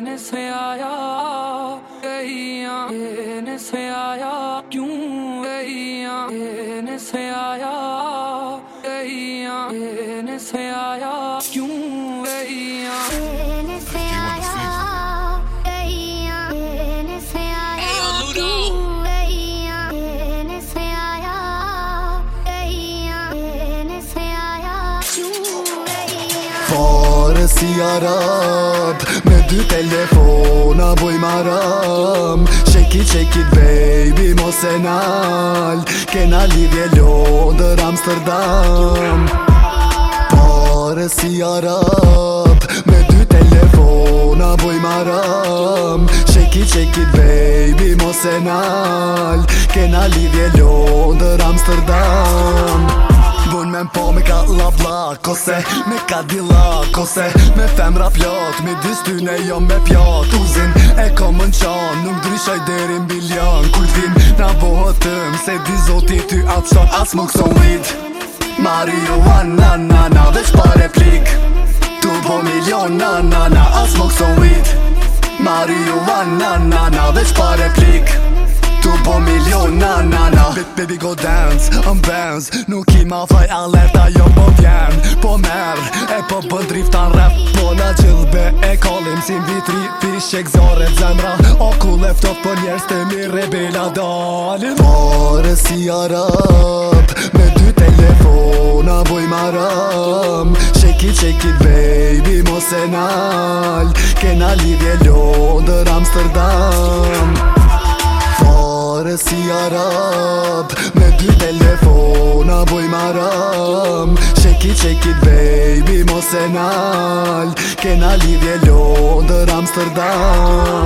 न सया गैया न सया क्यों गैया न सया गैया न सया क्यों गैया न सया Faresi Arap dy telefona boj maram Shake it, baby, mos e nal Kena lidhje Londër, Amsterdam Pare si Arab Me dy telefona boj maram Shake it, baby, mos e nal Kena lidhje Londër, Amsterdam Vojnë me mpo me ka love lock Ose me ka dilak Ose me femra pjot Me dy styne jo me pjat Uzin e komën qan Nuk dryshoj derin bilion Kujt vin na bohëtëm Se di zoti ty apshon As më këso mid Mario one na na na Vesh pa replik Tu po milion na na na As më këso mid Mario one na na na Vesh pa replik Tu po milion na na na Baby go down Benz, në Benz Nuk i ma faj alerta jo po vjen Po mer, e po për driftan rap Po na gjithbe e kolim si mvitri Fishek zore zemra Oku leftot për njerës të mirë e bela dalin Mare si arab Me dy telefona boj maram Shake it, baby mos e nal Kena lidhje londër Amsterdam Mare si arab shake it baby mos e nal Kena lidhje lo dhe ramster